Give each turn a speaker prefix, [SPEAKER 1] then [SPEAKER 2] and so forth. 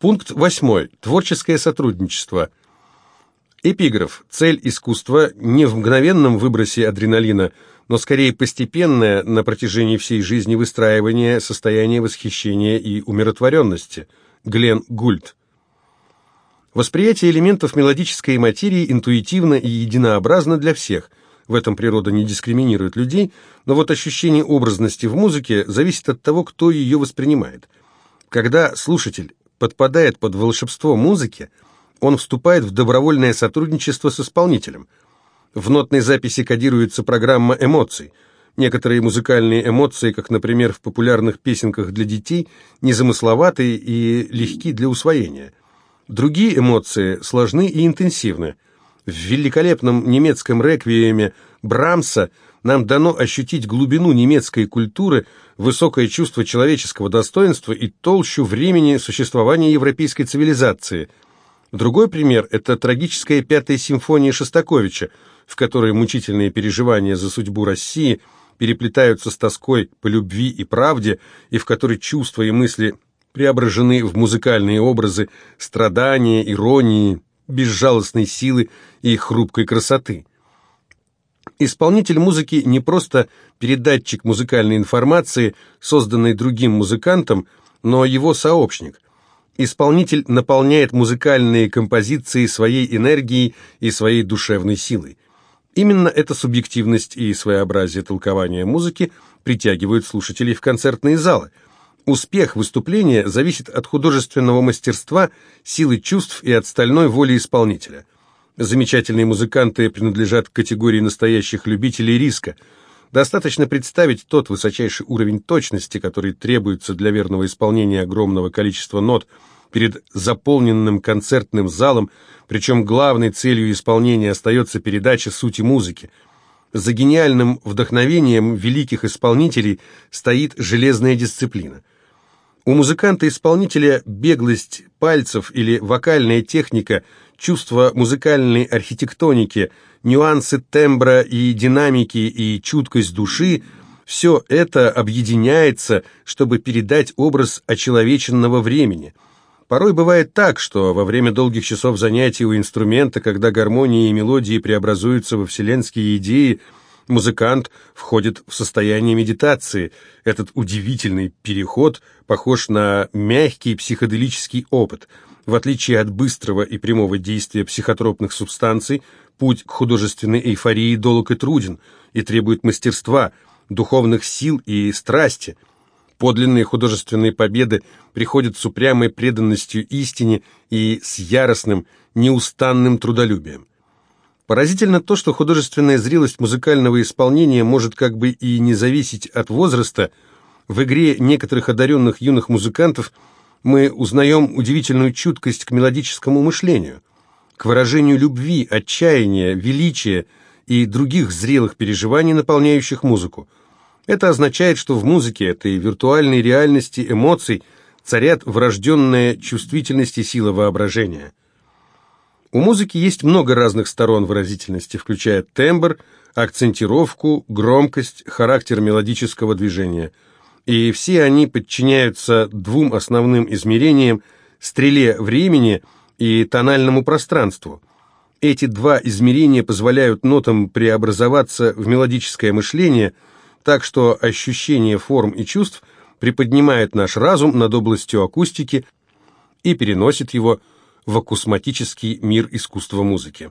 [SPEAKER 1] Пункт 8. Творческое сотрудничество. Эпиграф. Цель искусства не в мгновенном выбросе адреналина, но скорее постепенное на протяжении всей жизни выстраивание состояния восхищения и умиротворенности. Глен Гульд. Восприятие элементов мелодической материи интуитивно и единообразно для всех. В этом природа не дискриминирует людей, но вот ощущение образности в музыке зависит от того, кто ее воспринимает. Когда слушатель подпадает под волшебство музыки, он вступает в добровольное сотрудничество с исполнителем. В нотной записи кодируется программа эмоций. Некоторые музыкальные эмоции, как, например, в популярных песенках для детей, незамысловатые и легки для усвоения. Другие эмоции сложны и интенсивны. В великолепном немецком реквиеме Брамса нам дано ощутить глубину немецкой культуры, высокое чувство человеческого достоинства и толщу времени существования европейской цивилизации – Другой пример – это трагическая пятая симфония Шостаковича, в которой мучительные переживания за судьбу России переплетаются с тоской по любви и правде, и в которой чувства и мысли преображены в музыкальные образы страдания, иронии, безжалостной силы и хрупкой красоты. Исполнитель музыки не просто передатчик музыкальной информации, созданной другим музыкантом, но его сообщник – Исполнитель наполняет музыкальные композиции своей энергией и своей душевной силой. Именно эта субъективность и своеобразие толкования музыки притягивают слушателей в концертные залы. Успех выступления зависит от художественного мастерства, силы чувств и от стальной воли исполнителя. Замечательные музыканты принадлежат к категории настоящих любителей риска – Достаточно представить тот высочайший уровень точности, который требуется для верного исполнения огромного количества нот перед заполненным концертным залом, причем главной целью исполнения остается передача сути музыки. За гениальным вдохновением великих исполнителей стоит железная дисциплина. У музыканта-исполнителя беглость пальцев или вокальная техника, чувство музыкальной архитектоники – нюансы тембра и динамики и чуткость души – все это объединяется, чтобы передать образ очеловеченного времени. Порой бывает так, что во время долгих часов занятий у инструмента, когда гармонии и мелодии преобразуются во вселенские идеи, музыкант входит в состояние медитации. Этот удивительный переход похож на мягкий психоделический опыт. В отличие от быстрого и прямого действия психотропных субстанций, Путь к художественной эйфории долг и труден, и требует мастерства, духовных сил и страсти. Подлинные художественные победы приходят с упрямой преданностью истине и с яростным, неустанным трудолюбием. Поразительно то, что художественная зрелость музыкального исполнения может как бы и не зависеть от возраста. В игре некоторых одаренных юных музыкантов мы узнаем удивительную чуткость к мелодическому мышлению к выражению любви, отчаяния, величия и других зрелых переживаний, наполняющих музыку. Это означает, что в музыке этой виртуальной реальности эмоций царят врожденная чувствительность и сила воображения. У музыки есть много разных сторон выразительности, включая тембр, акцентировку, громкость, характер мелодического движения. И все они подчиняются двум основным измерениям – стреле времени – и тональному пространству. Эти два измерения позволяют нотам преобразоваться в мелодическое мышление, так что ощущение форм и чувств приподнимает наш разум над областью акустики и переносит его в акусматический мир искусства музыки.